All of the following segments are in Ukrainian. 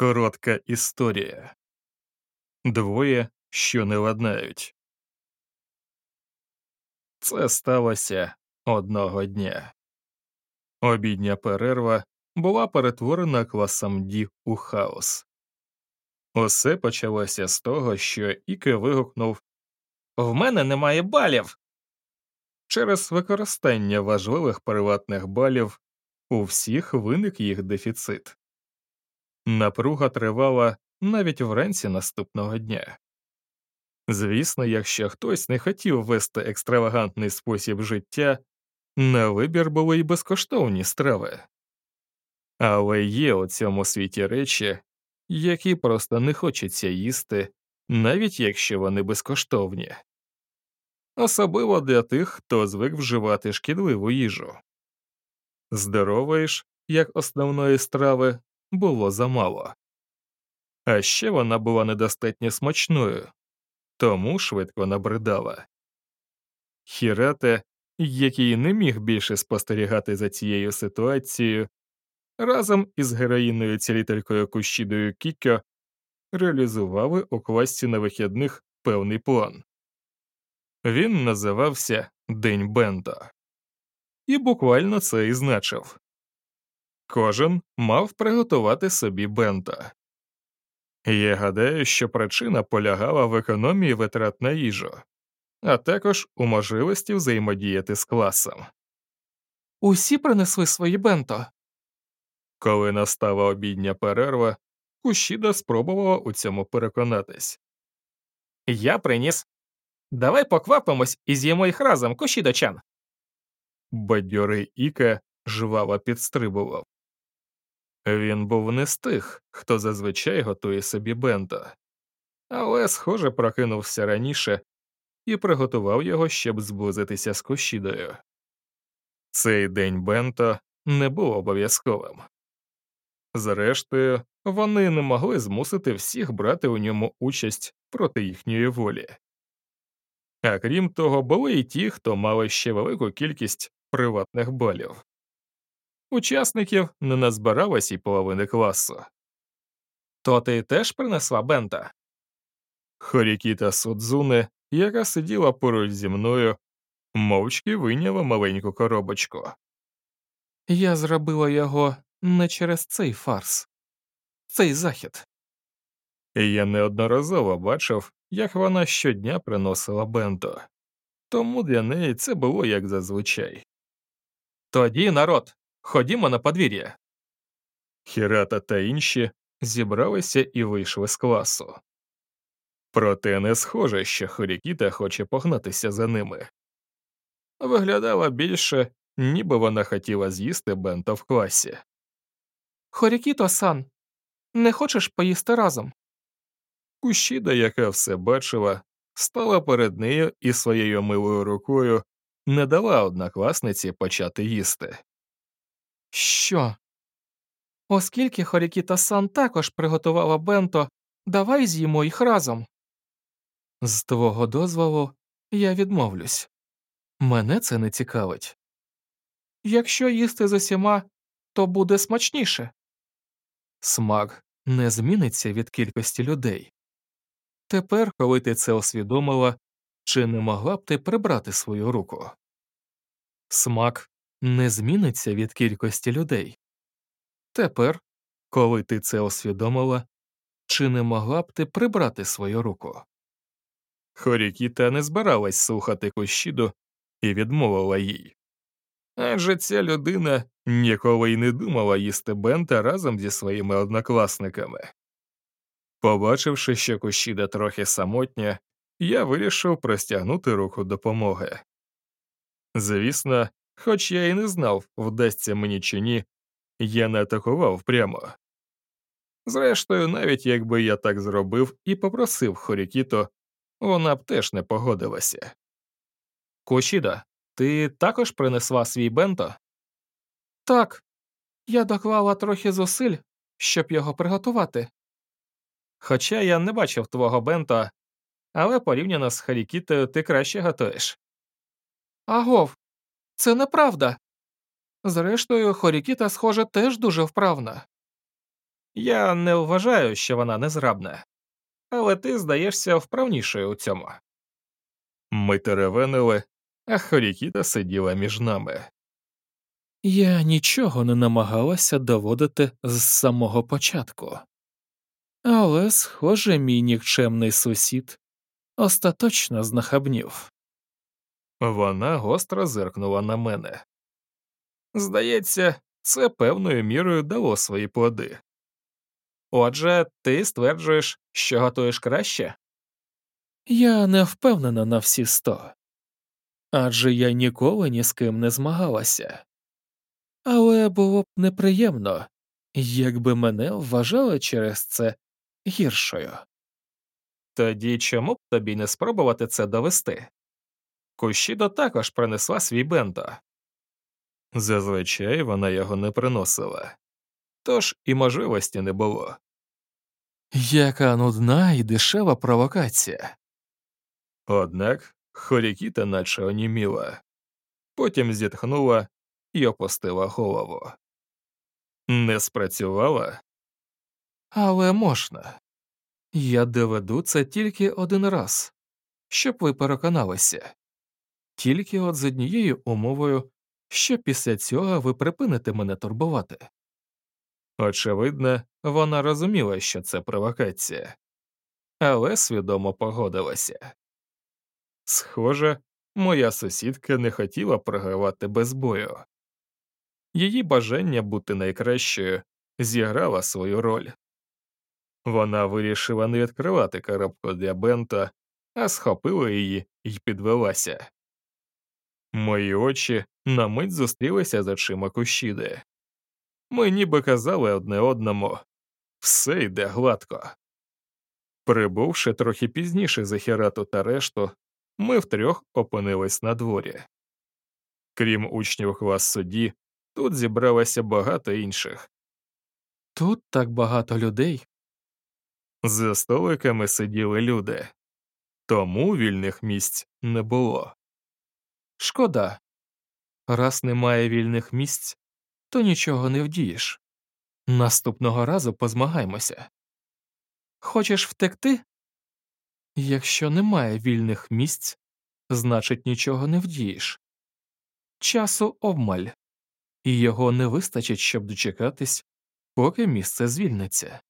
Коротка історія Двоє, що не ладнають. Це сталося одного дня. Обідня перерва була перетворена класом Ді у хаос. Усе почалося з того, що Іке вигукнув В мене немає балів. Через використання важливих приватних балів у всіх виник їх дефіцит. Напруга тривала навіть вранці наступного дня. Звісно, якщо хтось не хотів вести екстравагантний спосіб життя, на вибір були й безкоштовні страви. Але є у цьому світі речі, які просто не хочеться їсти, навіть якщо вони безкоштовні, особливо для тих, хто звик вживати шкідливу їжу. Здорової ж, як основної страви, було замало. А ще вона була недостатньо смачною, тому швидко набридала. Хірате, який не міг більше спостерігати за цією ситуацією, разом із героїною цілітелькою Кущідою Кікьо реалізували у класі на вихідних певний план. Він називався День Бенто. І буквально це і значив кожен мав приготувати собі бенто. Я гадаю, що причина полягала в економії витрат на їжу, а також у можливості взаємодіяти з класом. Усі принесли свої бенто. Коли настала обідня перерва, Кущіда спробувала у цьому переконатись. Я приніс. Давай поквапимось і з'їмо їх разом, Кущідо-чан. Бадьорий Іка жваво підстрибував. Він був не з тих, хто зазвичай готує собі бенто, але, схоже, прокинувся раніше і приготував його, щоб зблизитися з Кощідою. Цей день бенто не був обов'язковим. Зрештою, вони не могли змусити всіх брати у ньому участь проти їхньої волі. А крім того, були й ті, хто мали ще велику кількість приватних балів. Учасників не назбиралось і половини класу. То ти теж принесла бента? Хорікіта Судзуне, яка сиділа поруч зі мною, мовчки вийняла маленьку коробочку. Я зробила його не через цей фарс, цей захід. Я неодноразово бачив, як вона щодня приносила бенто, тому для неї це було як зазвичай. Тоді, народ, ходімо на подвір'я. Хірата та інші зібралися і вийшли з класу. Проте не схоже, що Хорікіта хоче погнатися за ними. Виглядала більше, ніби вона хотіла з'їсти бенто в класі. Хорікіто сан, не хочеш поїсти разом? Кущіда, яка все бачила, стала перед нею і своєю милою рукою не дала однокласниці почати їсти. Що? Оскільки Хорікіта сан також приготувала бенто, давай з'їмо їх разом. З твого дозволу я відмовлюсь. Мене це не цікавить. Якщо їсти з усіма, то буде смачніше. Смак не зміниться від кількості людей. Тепер, коли ти це усвідомила, чи не могла б ти прибрати свою руку? Смак не зміниться від кількості людей. Тепер, коли ти це усвідомила, чи не могла б ти прибрати свою руку? Хорікіта не збиралась слухати Кощіду і відмовила їй. Адже ця людина ніколи й не думала їсти бента разом зі своїми однокласниками. Побачивши, що Кощіда трохи самотня, я вирішив простягнути руку допомоги. Звісно, хоч я і не знав, вдасться мені чи ні, я не атакував прямо. Зрештою, навіть якби я так зробив і попросив Хорікіто, вона б теж не погодилася. Кошіда, ти також принесла свій бенто? Так, я доклала трохи зусиль, щоб його приготувати. Хоча я не бачив твого бенто, але порівняно з Харікітою ти краще готуєш. Агов, це неправда. Зрештою, Хорікіта, схоже, теж дуже вправна. Я не вважаю, що вона незграбна, але ти здаєшся вправнішою у цьому. Ми теревенили, а Хорікіта сиділа між нами. Я нічого не намагалася доводити з самого початку. Але, схоже, мій нікчемний сусід остаточно знахабнів. Вона гостро зиркнула на мене. Здається, це певною мірою дало свої плоди. Отже, ти стверджуєш, що готуєш краще? Я не впевнена на всі сто. Адже я ніколи ні з ким не змагалася. Але було б неприємно, якби мене вважали через це гіршою. Тоді чому б тобі не спробувати це довести? Кущідо також принесла свій бенто. Зазвичай вона його не приносила, тож і можливості не було. Яка нудна і дешева провокація. Однак Хорікіта наче оніміла, потім зітхнула і опустила голову. Не спрацювала? Але можна. Я доведу це тільки один раз, щоб ви переконалися. Тільки от з однією умовою, що після цього ви припините мене турбувати. Очевидно, вона розуміла, що це провокація, але свідомо погодилася. Схоже, моя сусідка не хотіла програвати без бою. Її бажання бути найкращою зіграло свою роль. Вона вирішила не відкривати коробку для Бента, а схопила її і підвелася. Мої очі на мить зустрілися з очима Кущіди. Ми ніби казали одне одному все йде гладко. Прибувши трохи пізніше за Херату та решту, ми втрьох опинились на дворі. Крім учнів клас судді, тут зібралося багато інших. Тут так багато людей. За столиками сиділи люди, тому вільних місць не було. Шкода. Раз немає вільних місць, то нічого не вдієш. Наступного разу позмагаймося. Хочеш втекти? Якщо немає вільних місць, значить нічого не вдієш. Часу обмаль, і його не вистачить, щоб дочекатись, поки місце звільниться.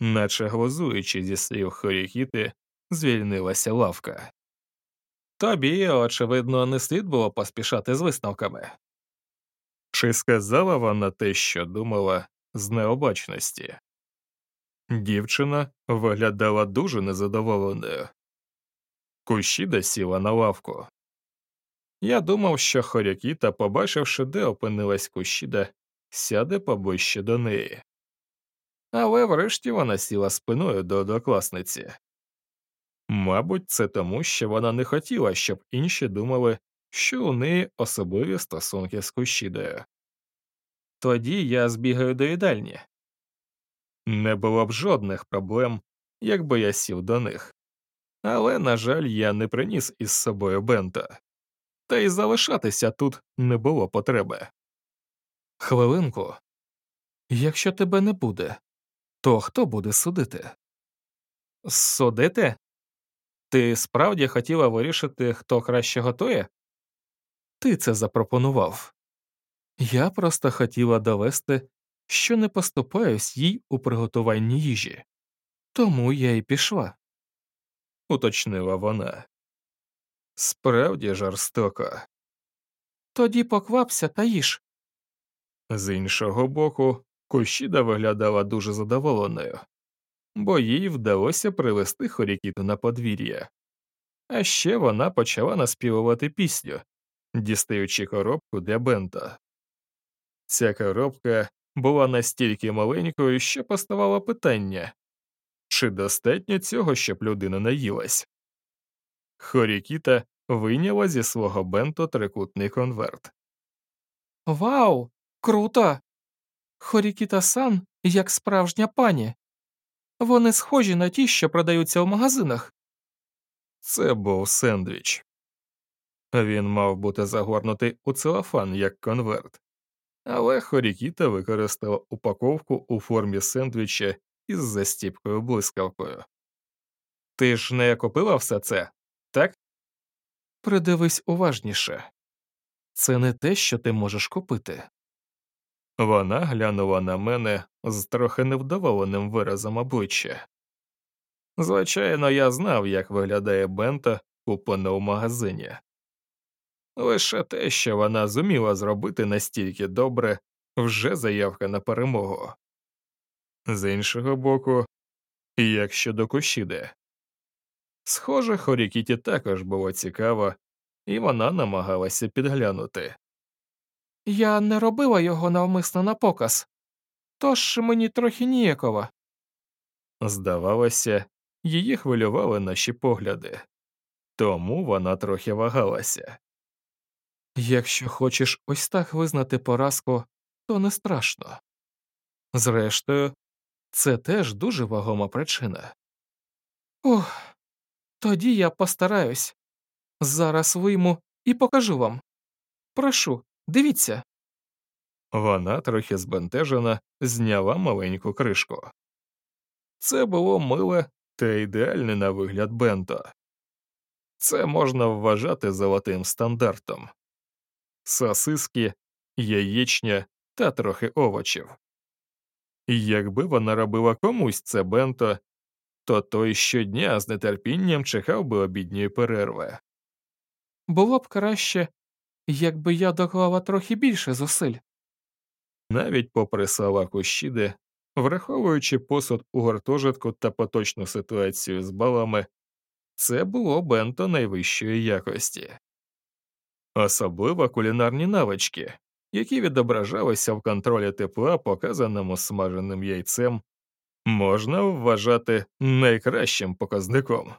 Наче глузуючи зі слів Хорікіти, звільнилася лавка. Тобі, очевидно, не слід було поспішати з висновками. Чи сказала вона те, що думала, з необачності? Дівчина виглядала дуже незадоволеною. Кущіда сіла на лавку. Я думав, що Хорякіта, побачивши, де опинилась Кущіда, сяде поближче до неї. Але врешті вона сіла спиною до однокласниці. Мабуть, це тому, що вона не хотіла, щоб інші думали, що у неї особливі стосунки з Кущідою. Тоді я збігаю до їдальні. Не було б жодних проблем, якби я сів до них. Але, на жаль, я не приніс із собою бента, та й залишатися тут не було потреби. Хвилинку. Якщо тебе не буде, то хто буде судити? Судити? Ти справді хотіла вирішити, хто краще готує? Ти це запропонував. Я просто хотіла довести, що не поступаюсь їй у приготуванні їжі. Тому я й пішла, уточнила вона. Справді жорстоко. Тоді поквапся та їж. З іншого боку, Кущіда виглядала дуже задоволеною, бо їй вдалося привести Хорікіту на подвір'я. А ще вона почала наспівувати пісню, дістаючи коробку для бента. Ця коробка була настільки маленькою, що поставало питання чи достатньо цього, щоб людина наїлась. Хорікіта вийняла зі свого бенто трикутний конверт. Вау, круто! Хорікіта сан як справжня пані. Вони схожі на ті, що продаються у магазинах. Це був сендвіч. Він мав бути загорнутий у целофан як конверт, але Хорікіта використала упаковку у формі сендвіча із застіпкою блискавкою. Ти ж не купила все це, так? Придивись уважніше це не те, що ти можеш купити. Вона глянула на мене з трохи невдоволеним виразом обличчя. Звичайно, я знав, як виглядає бента, куплене у магазині. Лише те, що вона зуміла зробити настільки добре, вже заявка на перемогу. З іншого боку, як щодо Кушіди. Схоже, Хорікіті також було цікаво, і вона намагалася підглянути. Я не робила його навмисно на показ, тож мені трохи ніяково. Здавалося, її хвилювали наші погляди, тому вона трохи вагалася. Якщо хочеш ось так визнати поразку, то не страшно. Зрештою, це теж дуже вагома причина. Ух, тоді я постараюсь. Зараз вийму і покажу вам. Прошу, дивіться. Вона, трохи збентежена, зняла маленьку кришку. Це було миле та ідеальне на вигляд бенто. Це можна вважати золотим стандартом сосиски, яєчня та трохи овочів. Якби вона робила комусь це бенто, то той щодня з нетерпінням чекав би обідньої перерви. Було б краще, якби я доклала трохи більше зусиль. Навіть попри слова Кущіди, враховуючи посуд у гуртожитку та поточну ситуацію з балами, це було бенто найвищої якості, особливо кулінарні навички, які відображалися в контролі тепла, показаному смаженим яйцем, можна вважати найкращим показником.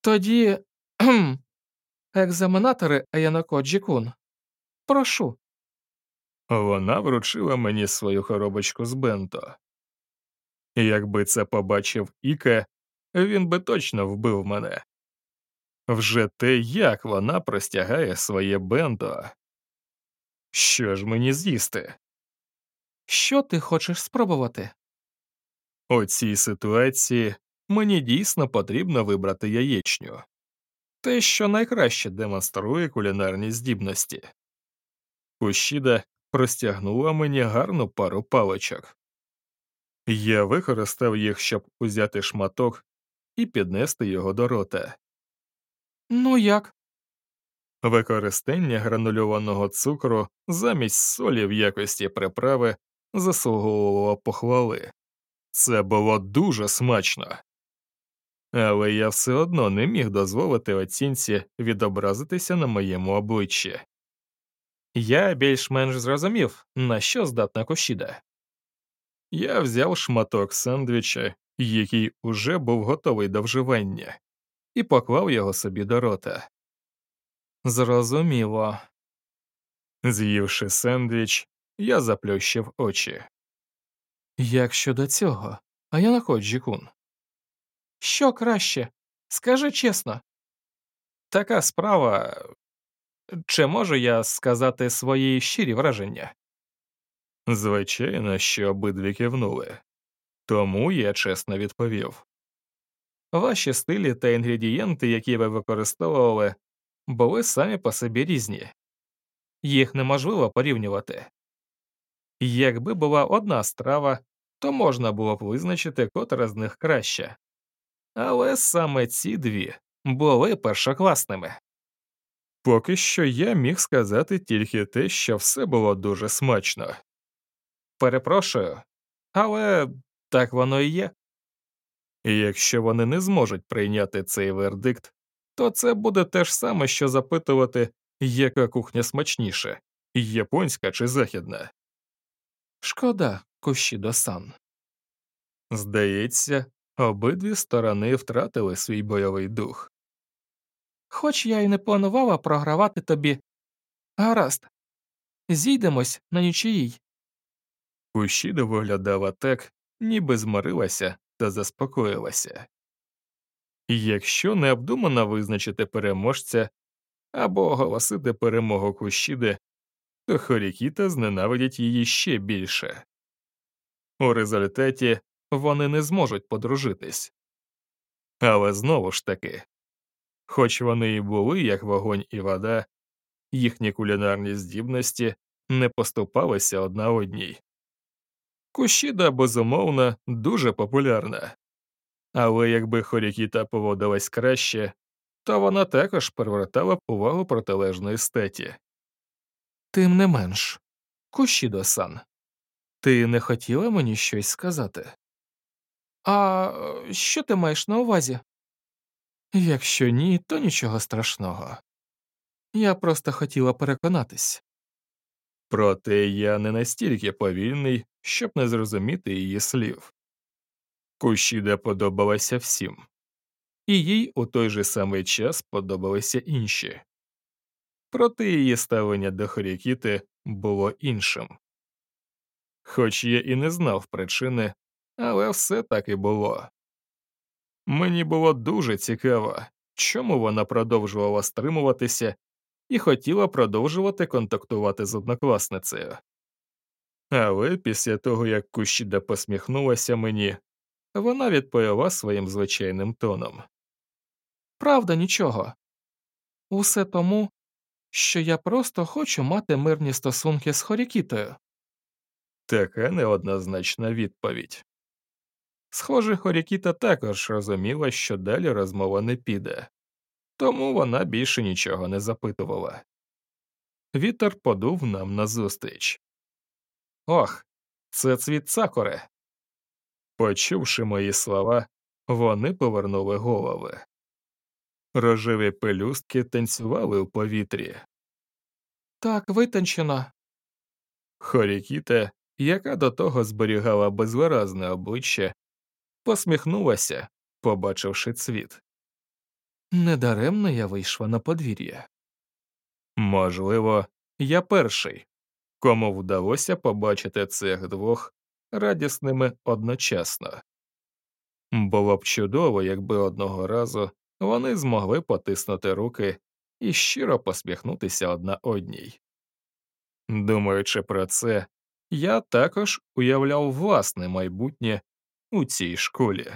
Тоді. екзаменатори Аянако Джікун. Прошу. Вона вручила мені свою коробочку з бенто. Якби це побачив Іке, він би точно вбив мене. Вже те, як вона простягає своє бенто. Що ж мені з'їсти? Що ти хочеш спробувати? У цій ситуації мені дійсно потрібно вибрати яєчню те, що найкраще демонструє кулінарні здібності. Кущіда простягнула мені гарну пару паличок. Я використав їх, щоб узяти шматок і піднести його до рота. Ну як? Використання гранульованого цукру замість солі в якості приправи заслуговувало похвали. Це було дуже смачно. Але я все одно не міг дозволити оцінці відобразитися на моєму обличчі. Я більш-менш зрозумів, на що здатна Кошіда. Я взяв шматок сендвіча, який уже був готовий до вживання, і поклав його собі до рота. Зрозуміло. З'ївши сендвіч, я заплющив очі. Як щодо цього, а я Аянако Джікун? Що краще? Скажи чесно. Така справа. Чи можу я сказати свої щирі враження? Звичайно, що обидві кивнули, тому я чесно відповів. Ваші стилі та інгредієнти, які ви використовували, були самі по собі різні, їх неможливо порівнювати. Якби була одна страва, то можна було б визначити, котра з них краще. Але саме ці дві були першокласними. Поки що я міг сказати тільки те, що все було дуже смачно. Перепрошую, але так воно і є. Якщо вони не зможуть прийняти цей вердикт, то це буде те ж саме, що запитувати, яка кухня смачніше японська чи західна. Шкода, Кушідо сан. Здається, обидві сторони втратили свій бойовий дух. Хоч я й не планувала програвати тобі. Гаразд. Зійдемось на нічиїй. Кущіда виглядала так, ніби змирилася та заспокоїлася. Якщо необдумано визначити переможця або оголосити перемогу Кущіди, то Хорікіта зненавидять її ще більше. У результаті вони не зможуть подружитись. Але знову ж таки, хоч вони і були як вогонь і вода, їхні кулінарні здібності не поступалися одна одній. Кущіда, безумовно, дуже популярна, але якби Хорікіта поводилась краще, то вона також привертала б увагу протилежної статі. Тим не менш, Кушідо-сан, ти не хотіла мені щось сказати? А що ти маєш на увазі? Якщо ні, то нічого страшного. Я просто хотіла переконатись. Проте я не настільки повільний, щоб не зрозуміти її слів. Кущіда подобалася всім, і їй у той же самий час подобалися інші. Проте її ставлення до Хорікіти було іншим. Хоч я і не знав причини, але все так і було. Мені було дуже цікаво, чому вона продовжувала стримуватися і хотіла продовжувати контактувати з однокласницею. Але після того, як Кущіда посміхнулася мені, вона відповіла своїм звичайним тоном. Правда, нічого. Усе тому, що я просто хочу мати мирні стосунки з Хорікітою. Така неоднозначна відповідь. Схоже, Хорікіта також розуміла, що далі розмова не піде, тому вона більше нічого не запитувала. Вітер подув нам назустріч. Ох, це цвіт сакури. Почувши мої слова, вони повернули голови. Рожеві пелюстки танцювали у повітрі. Так витончено. Хорікіта, яка до того зберігала безвиразне обличчя, посміхнулася, побачивши цвіт. Недаремно я вийшла на подвір'я. Можливо, я перший, кому вдалося побачити цих двох радісними одночасно. Було б чудово, якби одного разу вони змогли потиснути руки і щиро посміхнутися одна одній. Думаючи про це, я також уявляв власне майбутнє у цій школі.